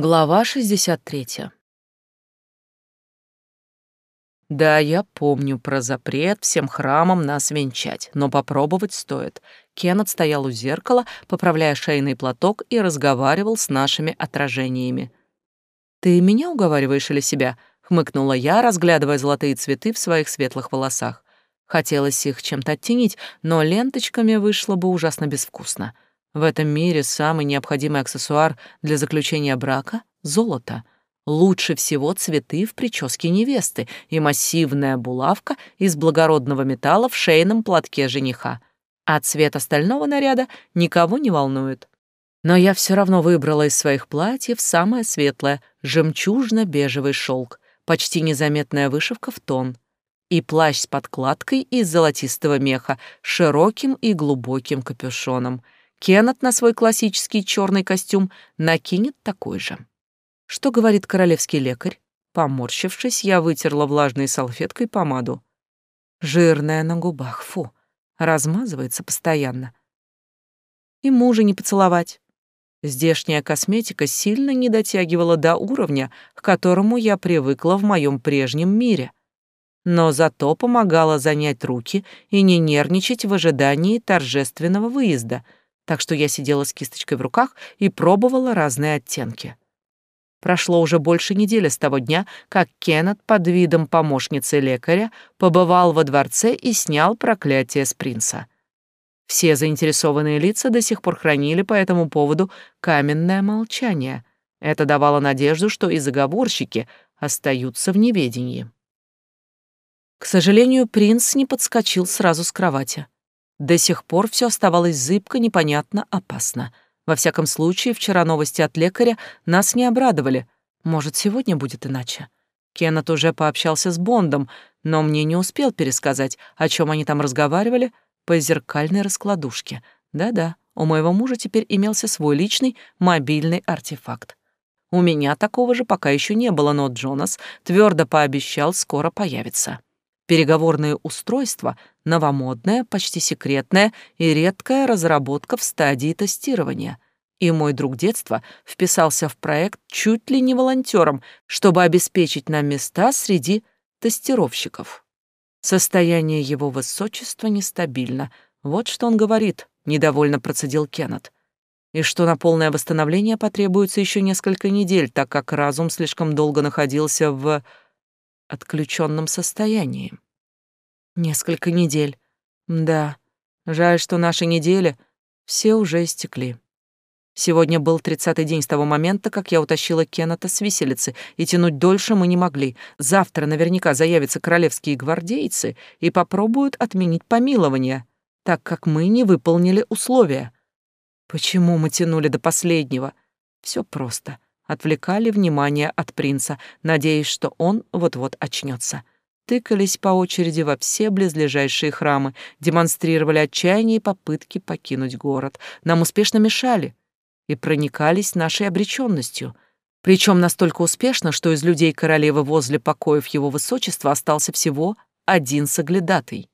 Глава 63. Да, я помню про запрет всем храмам нас венчать, но попробовать стоит. Кеннет стоял у зеркала, поправляя шейный платок и разговаривал с нашими отражениями. «Ты меня уговариваешь или себя?» — хмыкнула я, разглядывая золотые цветы в своих светлых волосах. Хотелось их чем-то оттенить, но ленточками вышло бы ужасно безвкусно. В этом мире самый необходимый аксессуар для заключения брака — золото. Лучше всего цветы в прическе невесты и массивная булавка из благородного металла в шейном платке жениха. А цвет остального наряда никого не волнует. Но я все равно выбрала из своих платьев самое светлое — жемчужно-бежевый шелк, почти незаметная вышивка в тон — и плащ с подкладкой из золотистого меха, широким и глубоким капюшоном — Кеннет на свой классический черный костюм накинет такой же. Что говорит королевский лекарь? Поморщившись, я вытерла влажной салфеткой помаду. Жирная на губах, фу, размазывается постоянно. И мужа не поцеловать. Здешняя косметика сильно не дотягивала до уровня, к которому я привыкла в моем прежнем мире. Но зато помогала занять руки и не нервничать в ожидании торжественного выезда — так что я сидела с кисточкой в руках и пробовала разные оттенки. Прошло уже больше недели с того дня, как Кеннет под видом помощницы лекаря побывал во дворце и снял проклятие с принца. Все заинтересованные лица до сих пор хранили по этому поводу каменное молчание. Это давало надежду, что и заговорщики остаются в неведении. К сожалению, принц не подскочил сразу с кровати. До сих пор все оставалось зыбко, непонятно, опасно. Во всяком случае, вчера новости от лекаря нас не обрадовали. Может, сегодня будет иначе. Кеннет уже пообщался с Бондом, но мне не успел пересказать, о чем они там разговаривали по зеркальной раскладушке. Да-да, у моего мужа теперь имелся свой личный мобильный артефакт. У меня такого же пока еще не было, но Джонас твердо пообещал скоро появиться. Переговорное устройство — новомодное, почти секретное и редкая разработка в стадии тестирования. И мой друг детства вписался в проект чуть ли не волонтером, чтобы обеспечить нам места среди тестировщиков. Состояние его высочества нестабильно. Вот что он говорит, недовольно процедил Кеннет. И что на полное восстановление потребуется еще несколько недель, так как разум слишком долго находился в отключенном состоянии. Несколько недель. Да, жаль, что наши недели все уже истекли. Сегодня был тридцатый день с того момента, как я утащила Кеннета с виселицы, и тянуть дольше мы не могли. Завтра наверняка заявятся королевские гвардейцы и попробуют отменить помилование, так как мы не выполнили условия. Почему мы тянули до последнего? Все просто отвлекали внимание от принца, надеясь, что он вот-вот очнется. Тыкались по очереди во все близлежащие храмы, демонстрировали отчаяние и попытки покинуть город. Нам успешно мешали и проникались нашей обреченностью. Причем настолько успешно, что из людей королевы возле покоев его высочества остался всего один соглядатый.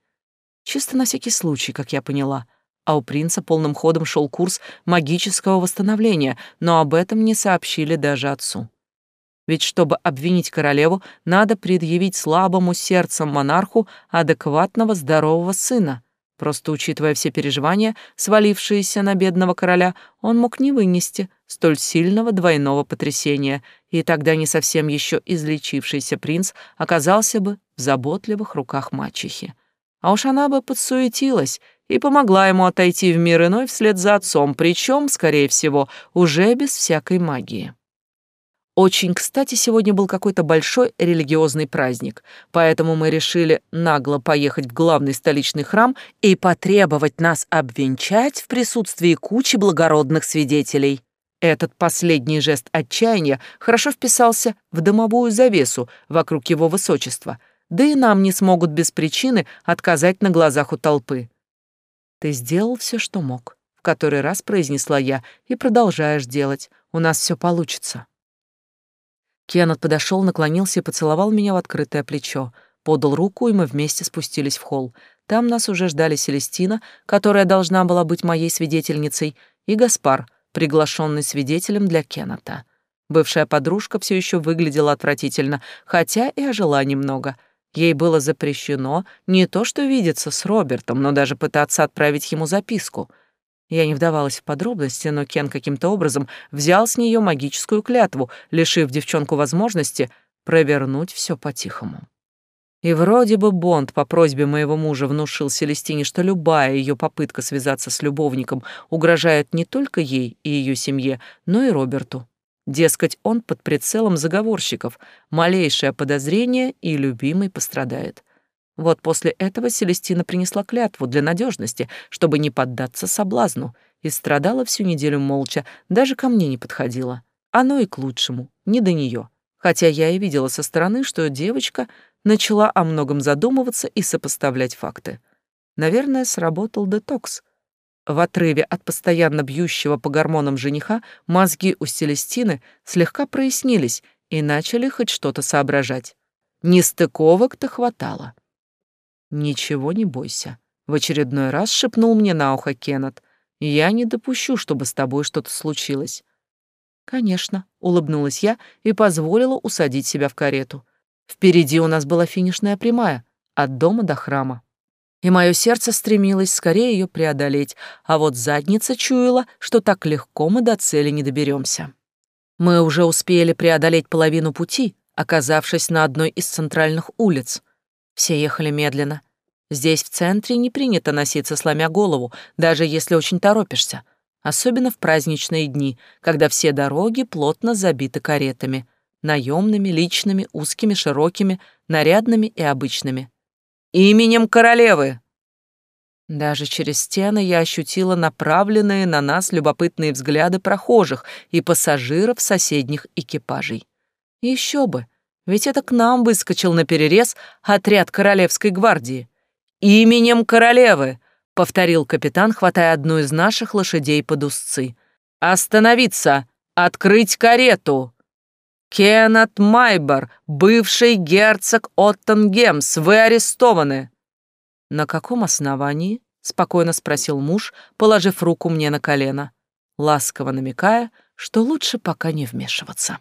Чисто на всякий случай, как я поняла — а у принца полным ходом шел курс магического восстановления, но об этом не сообщили даже отцу. Ведь чтобы обвинить королеву, надо предъявить слабому сердцем монарху адекватного здорового сына. Просто учитывая все переживания, свалившиеся на бедного короля, он мог не вынести столь сильного двойного потрясения, и тогда не совсем еще излечившийся принц оказался бы в заботливых руках мачехи. А уж она бы подсуетилась и помогла ему отойти в мир иной вслед за отцом, причем, скорее всего, уже без всякой магии. Очень кстати, сегодня был какой-то большой религиозный праздник, поэтому мы решили нагло поехать в главный столичный храм и потребовать нас обвенчать в присутствии кучи благородных свидетелей. Этот последний жест отчаяния хорошо вписался в домовую завесу вокруг его высочества, да и нам не смогут без причины отказать на глазах у толпы. Ты сделал все, что мог, в который раз произнесла я, и продолжаешь делать. У нас все получится. Кеннет подошел, наклонился и поцеловал меня в открытое плечо, подал руку, и мы вместе спустились в холл. Там нас уже ждали Селестина, которая должна была быть моей свидетельницей, и Гаспар, приглашенный свидетелем для Кеннета. Бывшая подружка все еще выглядела отвратительно, хотя и ожила немного. Ей было запрещено не то что видеться с Робертом, но даже пытаться отправить ему записку. Я не вдавалась в подробности, но Кен каким-то образом взял с нее магическую клятву, лишив девчонку возможности провернуть все по-тихому. И вроде бы Бонд по просьбе моего мужа внушил Селестине, что любая ее попытка связаться с любовником угрожает не только ей и ее семье, но и Роберту. Дескать, он под прицелом заговорщиков, малейшее подозрение и любимый пострадает. Вот после этого Селестина принесла клятву для надежности, чтобы не поддаться соблазну, и страдала всю неделю молча, даже ко мне не подходила. Оно и к лучшему, не до нее. Хотя я и видела со стороны, что девочка начала о многом задумываться и сопоставлять факты. Наверное, сработал детокс. В отрыве от постоянно бьющего по гормонам жениха мозги у Селестины слегка прояснились и начали хоть что-то соображать. Нестыковок-то хватало. «Ничего не бойся», — в очередной раз шепнул мне на ухо Кеннет. «Я не допущу, чтобы с тобой что-то случилось». «Конечно», — улыбнулась я и позволила усадить себя в карету. Впереди у нас была финишная прямая, от дома до храма. И мое сердце стремилось скорее ее преодолеть, а вот задница чуяла, что так легко мы до цели не доберемся. Мы уже успели преодолеть половину пути, оказавшись на одной из центральных улиц. Все ехали медленно. Здесь в центре не принято носиться, сломя голову, даже если очень торопишься, особенно в праздничные дни, когда все дороги плотно забиты каретами — наемными, личными, узкими, широкими, нарядными и обычными. «Именем королевы!» Даже через стены я ощутила направленные на нас любопытные взгляды прохожих и пассажиров соседних экипажей. Еще бы, ведь это к нам выскочил на перерез отряд Королевской гвардии. «Именем королевы!» — повторил капитан, хватая одну из наших лошадей под узцы. «Остановиться! Открыть карету!» Кеннет Майбор, бывший герцог Оттенгемс, вы арестованы». «На каком основании?» — спокойно спросил муж, положив руку мне на колено, ласково намекая, что лучше пока не вмешиваться.